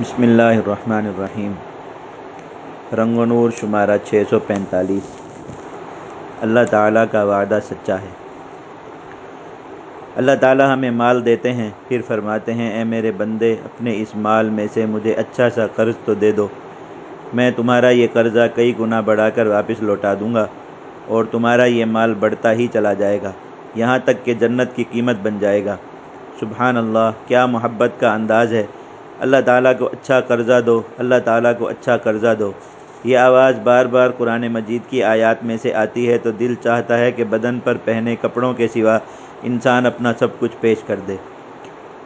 بسم اللہ الرحمن الرحیم۔ رنگ و نور شمارہ چھ سو پینتالیس۔ اللہ تعالیٰ کا وعدہ سچا ہے۔ اللہ تعالیٰ ہمیں مال دیتے ہیں۔ پھر فرماتے ہیں، اے میرے بندے، اپنے اس مال میں سے مجھے اچھا سا قرض تو دے دو۔ میں تمہارا یہ قرضہ کئی گنا بڑھا کر واپس لوٹا دوں گا اور تمہارا یہ مال بڑھتا ہی چلا جائے گا۔ یہاں تک کہ جنت کی قیمت بن جائے گا۔ سبحان اللہ، کیا محبت کا انداز ہے۔ اللہ تعالیٰ کو اچھا قرضہ دو، اللہ تعالیٰ کو اچھا قرضہ دو۔ یہ آواز بار بار قرآن مجید کی آیات میں سے آتی ہے تو دل چاہتا ہے کہ بدن پر پہنے کپڑوں کے سوا انسان اپنا سب کچھ پیش کر دے۔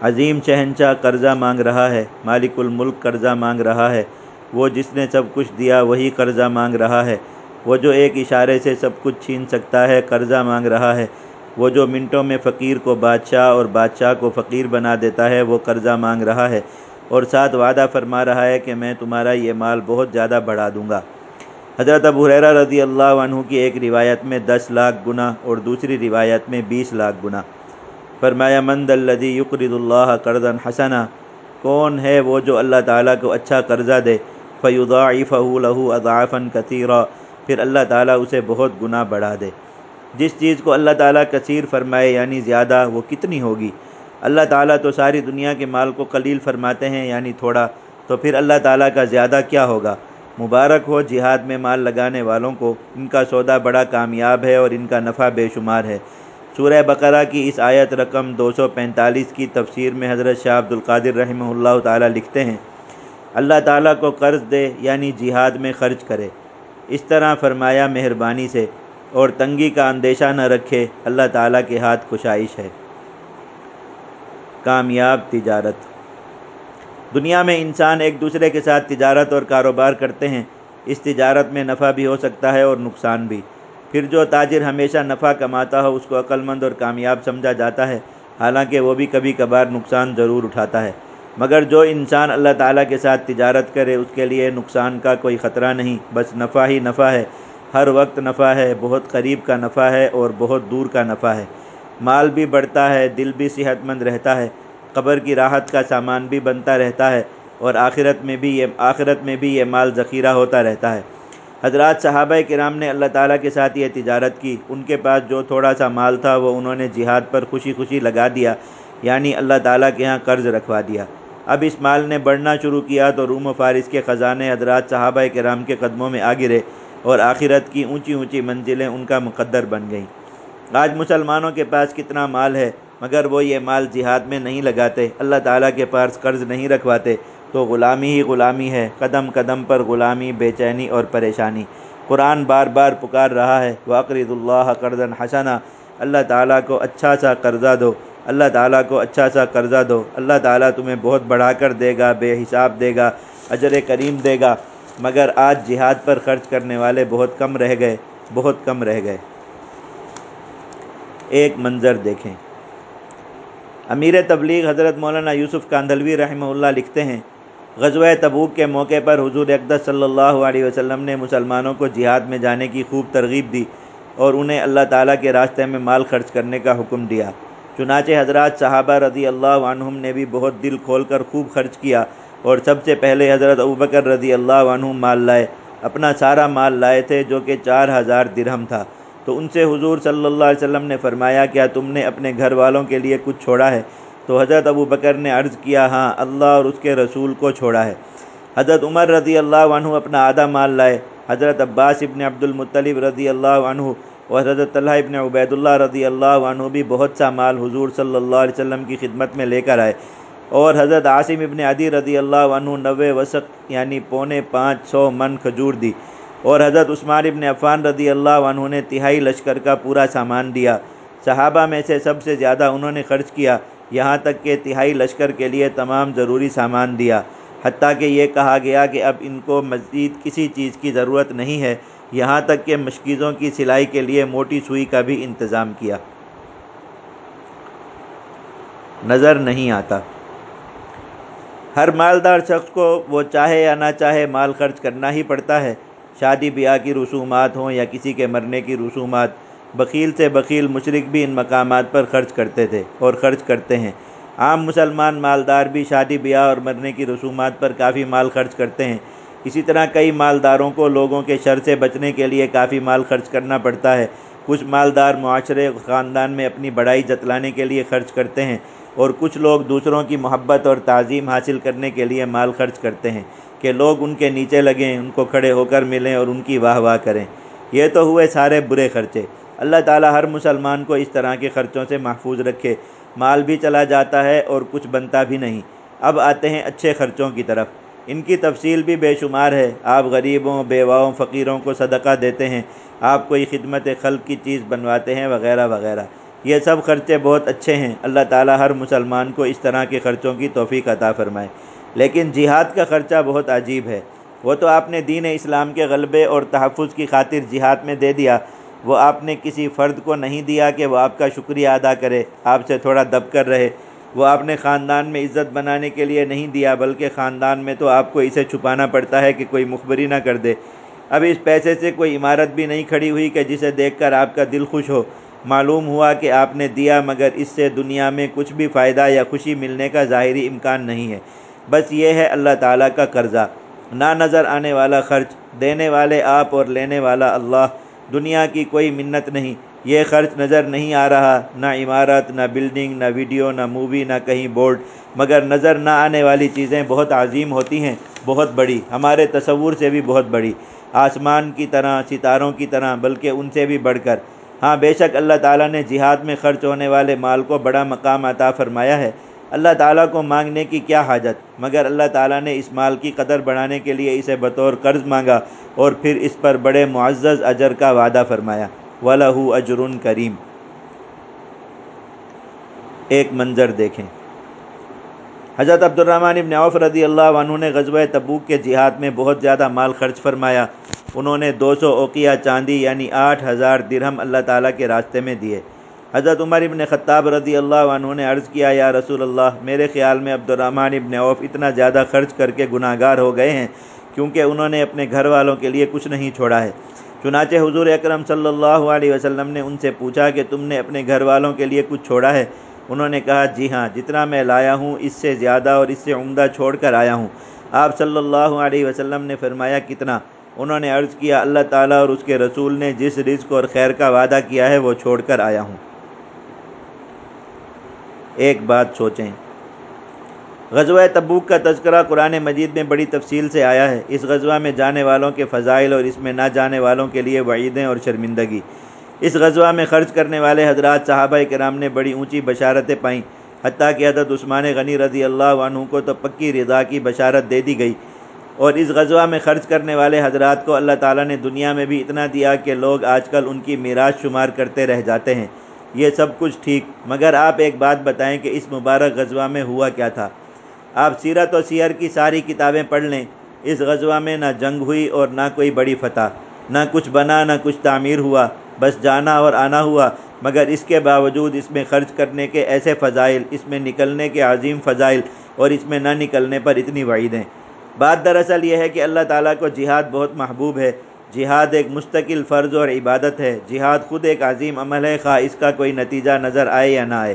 عظیم شہنشاہ قرضہ مانگ رہا ہے، مالک الملک قرضہ مانگ رہا ہے۔ وہ جس نے سب کچھ دیا، وہی قرضہ مانگ رہا ہے۔ وہ جو ایک اشارے سے سب کچھ چھین سکتا ہے، قرضہ مانگ رہا ہے۔ وہ جو منٹوں میں فقیر کو بادشاہ اور بادشاہ کو فقیر بنا دیتا ہے، وہ قرضہ مانگ رہا ہے۔ اور ساتھ وعدہ فرما رہا ہے کہ میں تمہارا یہ مال بہت زیادہ بڑھا دوں گا۔ حضرت ابو حریرہ رضی اللہ عنہ کی ایک روایت میں دس لاکھ گنا اور دوسری روایت میں بیس لاکھ گنا۔ فرمایا مند الدی یقرد اللہ قرض حسنا کون ہے وہ جو اللہ تعالیٰ کو اچھا قرضہ دے؟ فیضاعفہ له اضعافا کثیرا۔ پھر اللہ تعالیٰ اسے بہت گنا بڑھا دے۔ جس چیز کو اللہ تعالیٰ کثیر فرمائے یعنی زیادہ، وہ کتنی ہوگی؟ اللہ تعالیٰ تو ساری دنیا کے مال کو قلیل فرماتے ہیں یعنی تھوڑا، تو پھر اللہ تعالیٰ کا زیادہ کیا ہوگا؟ مبارک ہو جہاد میں مال لگانے والوں کو، ان کا سودا بڑا کامیاب ہے اور ان کا نفع بے شمار ہے۔ سورہ بقرہ کی اس آیت رقم دو سو پینتالیس کی تفسیر میں حضرت شاہ عبد القادر رحمہ اللہ تعالیٰ لکھتے ہیں، اللہ تعالیٰ کو قرض دے یعنی جہاد میں خرچ کرے۔ اس طرح فرمایا، مہربانی سے، اور تنگی کا اندیشہ نہ رکھے، اللہ تعالیٰ کے ہاتھ کشائش ہے۔ کامیاب تجارت۔ دنیا میں انسان ایک دوسرے کے ساتھ تجارت اور کاروبار کرتے ہیں۔ اس تجارت میں نفع بھی ہو سکتا ہے اور نقصان بھی۔ پھر جو تاجر ہمیشہ نفع کماتا ہو، اس کو عقلمند اور کامیاب سمجھا جاتا ہے۔ حالانکہ وہ بھی کبھی کبھار نقصان ضرور اٹھاتا ہے۔ مگر جو انسان اللہ تعالیٰ کے ساتھ تجارت کرے، اس کے لیے نقصان کا کوئی خطرہ نہیں۔ بس نفع ہی نفع ہے۔ ہر وقت نفع ہے، بہت قریب کا نفع ہے اور بہت دور کا نفع ہے۔ مال بھی بڑھتا ہے، دل بھی صحت مند رہتا ہے، قبر کی راحت کا سامان بھی بنتا رہتا ہے، اور آخرت میں بھی یہ آخرت میں بھی یہ مال ذخیرہ ہوتا رہتا ہے۔ حضرات صحابہ کرام نے اللہ تعالیٰ کے ساتھ یہ تجارت کی۔ ان کے پاس جو تھوڑا سا مال تھا، وہ انہوں نے جہاد پر خوشی خوشی لگا دیا یعنی اللہ تعالیٰ کے ہاں قرض رکھوا دیا۔ اب اس مال نے بڑھنا شروع کیا تو روم و فارس کے خزانے حضرات صحابہ کرام کے قدموں میں آ گرے اور آخرت کی اونچی اونچی منزلیں ان کا مقدر بن گئیں۔ آج مسلمانوں کے پاس کتنا مال ہے، مگر وہ یہ مال جہاد میں نہیں لگاتے، اللہ تعالیٰ کے پاس قرض نہیں رکھواتے، تو غلامی ہی غلامی ہے، قدم قدم پر غلامی، بے چینی اور پریشانی۔ قرآن بار بار پکار رہا ہے واقرد اللہ قرض حسنا۔ اللہ تعالیٰ کو اچھا سا قرضہ دو، اللہ تعالیٰ کو اچھا سا قرضہ دو۔ اللہ تعالیٰ تمہیں بہت بڑھا کر دے گا، بے حساب دے گا، اجر کریم دے گا، مگر آج جہاد پر خرچ کرنے والے بہت کم رہ گئے، بہت کم رہ گئے۔ ایک منظر دیکھیں۔ امیر تبلیغ حضرت مولانا یوسف کاندھلوی رحمہ اللہ لکھتے ہیں، غزوہ تبوک کے موقع پر حضور اقدس صلی اللہ علیہ وسلم نے مسلمانوں کو جہاد میں جانے کی خوب ترغیب دی اور انہیں اللہ تعالیٰ کے راستے میں مال خرچ کرنے کا حکم دیا۔ چنانچہ حضرات صحابہ رضی اللہ عنہم نے بھی بہت دل کھول کر خوب خرچ کیا اور سب سے پہلے حضرت ابوبکر رضی اللہ عنہ مال لائے۔ اپنا سارا مال لائے تھے جو کہ چار ہزار درہم تھا۔ تو ان سے حضور صلی اللہ علیہ وسلم نے فرمایا کیا تم نے اپنے گھر والوں کے لیے کچھ چھوڑا ہے؟ تو حضرت ابو بکر نے عرض کیا ہاں اللہ اور اس کے رسول کو چھوڑا ہے۔ حضرت عمر رضی اللہ عنہ اپنا آدھا مال لائے۔ حضرت عباس ابن عبد المطلب رضی اللہ عنہ اور حضرت طلحہ ابن عبید اللہ رضی اللہ عنہ بھی بہت سا مال حضور صلی اللہ علیہ وسلم کی خدمت میں لے کر آئے۔ اور حضرت عاصم ابن عدی رضی اللہ عنہ نوے وسق یعنی پونے پانچ سو من کھجور دی۔ اور حضرت عثمان ابن عفان رضی اللہ عنہ نے تہائی لشکر کا پورا سامان دیا۔ صحابہ میں سے سب سے زیادہ انہوں نے خرچ کیا۔ یہاں تک کہ تہائی لشکر کے لیے تمام ضروری سامان دیا۔ حتیٰ کہ یہ کہا گیا کہ اب ان کو مزید کسی چیز کی ضرورت نہیں ہے۔ یہاں تک کہ مشکیزوں کی سلائی کے لیے موٹی سوئی کا بھی انتظام کیا۔ نظر نہیں آتا۔ ہر مالدار شخص کو وہ چاہے یا نہ چاہے مال خرچ کرنا ہی پڑتا ہے۔ شادی بیاہ کی رسومات ہوں یا کسی کے مرنے کی رسومات، بخیل سے بخیل مشرق بھی ان مقامات پر خرچ کرتے تھے اور خرچ کرتے ہیں۔ عام مسلمان مالدار بھی شادی بیاہ اور مرنے کی رسومات پر کافی مال خرچ کرتے ہیں۔ اسی طرح کئی مالداروں کو لوگوں کے شر سے بچنے کے لیے کافی مال خرچ کرنا پڑتا ہے۔ کچھ مالدار معاشرے خاندان میں اپنی بڑائی جتلانے کے لیے خرچ کرتے ہیں اور کچھ لوگ دوسروں کی محبت اور تعظیم حاصل کرنے کے لیے مال خرچ کرتے ہیں۔ کہ لوگ ان کے نیچے لگیں، ان کو کھڑے ہو کر ملیں اور ان کی واہ واہ کریں۔ یہ تو ہوئے سارے برے خرچے۔ اللہ تعالیٰ ہر مسلمان کو اس طرح کے خرچوں سے محفوظ رکھے۔ مال بھی چلا جاتا ہے اور کچھ بنتا بھی نہیں۔ اب آتے ہیں اچھے خرچوں کی طرف۔ ان کی تفصیل بھی بے شمار ہے۔ آپ غریبوں، بیواؤں، فقیروں کو صدقہ دیتے ہیں۔ آپ کوئی خدمت خلق کی چیز بنواتے ہیں، وغیرہ وغیرہ۔ یہ سب خرچے بہت اچھے ہیں۔ اللہ تعالیٰ ہر مسلمان کو اس طرح کے خرچوں کی توفیق عطا فرمائے۔ لیکن جہاد کا خرچہ بہت عجیب ہے۔ وہ تو آپ نے دین اسلام کے غلبے اور تحفظ کی خاطر جہاد میں دے دیا۔ وہ آپ نے کسی فرد کو نہیں دیا کہ وہ آپ کا شکریہ ادا کرے۔ آپ سے تھوڑا دب کر رہے۔ وہ آپ نے خاندان میں عزت بنانے کے لیے نہیں دیا، بلکہ خاندان میں تو آپ کو اسے چھپانا پڑتا ہے کہ کوئی مخبری نہ کر دے۔ اب اس پیسے سے کوئی عمارت بھی نہیں کھڑی ہوئی کہ جسے دیکھ کر آپ کا دل خوش ہو۔ معلوم ہوا کہ آپ نے دیا، مگر اس سے دنیا میں کچھ بھی فائدہ یا خوشی ملنے کا ظاہری امکان نہیں ہے۔ بس یہ ہے اللہ تعالیٰ کا قرضہ۔ نہ نظر آنے والا خرچ، دینے والے آپ اور لینے والا اللہ۔ دنیا کی کوئی منت نہیں۔ یہ خرچ نظر نہیں آ رہا، نہ عمارت، نہ بلڈنگ نہ ویڈیو نہ مووی نہ کہیں بورڈ مگر نظر نہ آنے والی چیزیں بہت عظیم ہوتی ہیں، بہت بڑی۔ ہمارے تصور سے بھی بہت بڑی۔ آسمان کی طرح، ستاروں کی طرح، بلکہ ان سے بھی بڑھ کر۔ ہاں بے شک اللہ تعالیٰ نے جہاد میں خرچ ہونے والے مال کو بڑا مقام عطا فرمایا ہے۔ اللہ تعالیٰ کو مانگنے کی کیا حاجت؟ مگر اللہ تعالیٰ نے اس مال کی قدر بڑھانے کے لیے اسے بطور قرض مانگا اور پھر اس پر بڑے معزز اجر کا وعدہ فرمایا۔ وَلَهُ اجر کریم۔ ایک منظر دیکھیں۔ حضرت عبد الرحمن ابن عوف رضی اللہ عنہ نے غزوہ تبوک کے جہاد میں بہت زیادہ مال خرچ فرمایا۔ انہوں نے دو سو اوقیہ چاندی یعنی آٹھ ہزار درہم اللہ تعالیٰ کے راستے میں دیے۔ حضرت عمر ابن خطاب رضی اللہ عنہ نے عرض کیا، یا رسول اللہ، میرے خیال میں عبد الرحمن ابن عوف اتنا زیادہ خرچ کر کے گناہ گار ہو گئے ہیں، کیونکہ انہوں نے اپنے گھر والوں کے لیے کچھ نہیں چھوڑا ہے۔ چنانچہ حضور اکرم صلی اللہ علیہ وسلم نے ان سے پوچھا کہ تم نے اپنے گھر والوں کے لیے کچھ چھوڑا ہے؟ انہوں نے کہا جی ہاں جتنا میں لایا ہوں، اس سے زیادہ اور اس سے عمدہ چھوڑ کر آیا ہوں۔ آپ صلی اللہ علیہ وسلم نے فرمایا، کتنا؟ انہوں نے عرض کیا، اللہ تعالیٰ اور اس کے رسول نے جس رزق اور خیر کا وعدہ کیا ہے، وہ چھوڑ کر آیا ہوں۔ ایک بات سوچیں۔ غزوہ تبوک کا تذکرہ قرآن مجید میں بڑی تفصیل سے آیا ہے۔ اس غزوہ میں جانے والوں کے فضائل اور اس میں نہ جانے والوں کے لیے وعیدیں اور شرمندگی۔ اس غزوہ میں خرچ کرنے والے حضرات صحابہ کرام نے بڑی اونچی بشارتیں پائیں۔ حتیٰ کہ حضرت عثمان غنی رضی اللہ عنہ کو تو پکی رضا کی بشارت دے دی گئی۔ اور اس غزوہ میں خرچ کرنے والے حضرات کو اللہ تعالیٰ نے دنیا میں بھی اتنا دیا کہ لوگ آج کل ان کی میراث شمار کرتے رہ جاتے ہیں۔ یہ سب کچھ ٹھیک۔ مگر آپ ایک بات بتائیں کہ اس مبارک غزوہ میں ہوا کیا تھا؟ آپ سیرت و سیر کی ساری کتابیں پڑھ لیں۔ اس غزوہ میں نہ جنگ ہوئی اور نہ کوئی بڑی فتح، نہ کچھ بنا نہ کچھ تعمیر ہوا، بس جانا اور آنا ہوا۔ مگر اس کے باوجود اس میں خرچ کرنے کے ایسے فضائل، اس میں نکلنے کے عظیم فضائل اور اس میں نہ نکلنے پر اتنی وعیدیں۔ بات دراصل یہ ہے کہ اللہ تعالیٰ کو جہاد بہت محبوب ہے۔ جہاد ایک مستقل فرض اور عبادت ہے۔ جہاد خود ایک عظیم عمل ہے، خواہ اس کا کوئی نتیجہ نظر آئے یا نہ آئے۔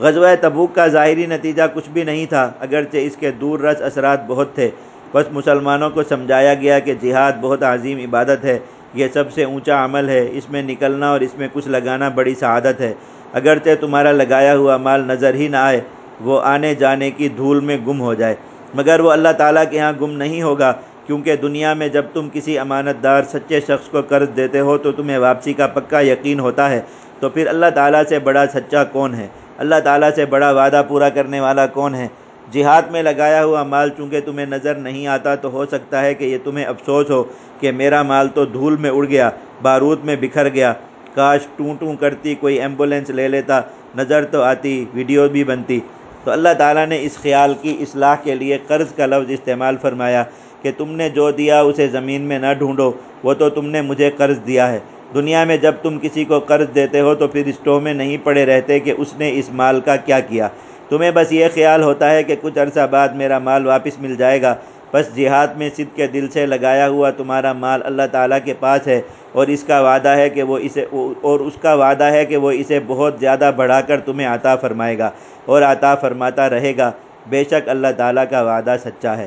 غزوہ تبوک کا ظاہری نتیجہ کچھ بھی نہیں تھا، اگرچہ اس کے دور رس اثرات بہت تھے۔ بس مسلمانوں کو سمجھایا گیا کہ جہاد بہت عظیم عبادت ہے۔ یہ سب سے اونچا عمل ہے۔ اس میں نکلنا اور اس میں کچھ لگانا بڑی سعادت ہے۔ اگرچہ تمہارا لگایا ہوا مال نظر ہی نہ آئے، وہ آنے جانے کی دھول میں گم ہو جائے۔ مگر وہ اللہ تعالیٰ کے ہاں گم نہیں ہوگا۔ کیونکہ دنیا میں جب تم کسی امانت دار سچے شخص کو قرض دیتے ہو تو تمہیں واپسی کا پکا یقین ہوتا ہے۔ تو پھر اللہ تعالیٰ سے بڑا سچا کون ہے؟ اللہ تعالیٰ سے بڑا وعدہ پورا کرنے والا کون ہے؟ جہاد میں لگایا ہوا مال چونکہ تمہیں نظر نہیں آتا تو ہو سکتا ہے کہ یہ تمہیں افسوس ہو کہ میرا مال تو دھول میں اڑ گیا بارود میں بکھر گیا۔ کاش ٹوں ٹوں کرتی کوئی ایمبولینس لے لیتا، نظر تو آتی، ویڈیو بھی بنتی۔ تو اللہ تعالیٰ نے اس خیال کی اصلاح کے لیے قرض کا لفظ استعمال فرمایا۔ کہ تم نے جو دیا اسے زمین میں نہ ڈھونڈو، وہ تو تم نے مجھے قرض دیا ہے۔ دنیا میں جب تم کسی کو قرض دیتے ہو تو پھر اسٹو میں نہیں پڑے رہتے کہ اس نے اس مال کا کیا کیا۔ تمہیں بس یہ خیال ہوتا ہے کہ کچھ عرصہ بعد میرا مال واپس مل جائے گا۔ بس جہاد میں صدق کے دل سے لگایا ہوا تمہارا مال اللہ تعالیٰ کے پاس ہے اور اس کا وعدہ ہے کہ وہ اسے، اور اس کا وعدہ ہے کہ وہ اسے بہت زیادہ بڑھا کر تمہیں عطا فرمائے گا اور عطا فرماتا رہے گا۔ بے شک اللہ تعالیٰ کا وعدہ سچا ہے۔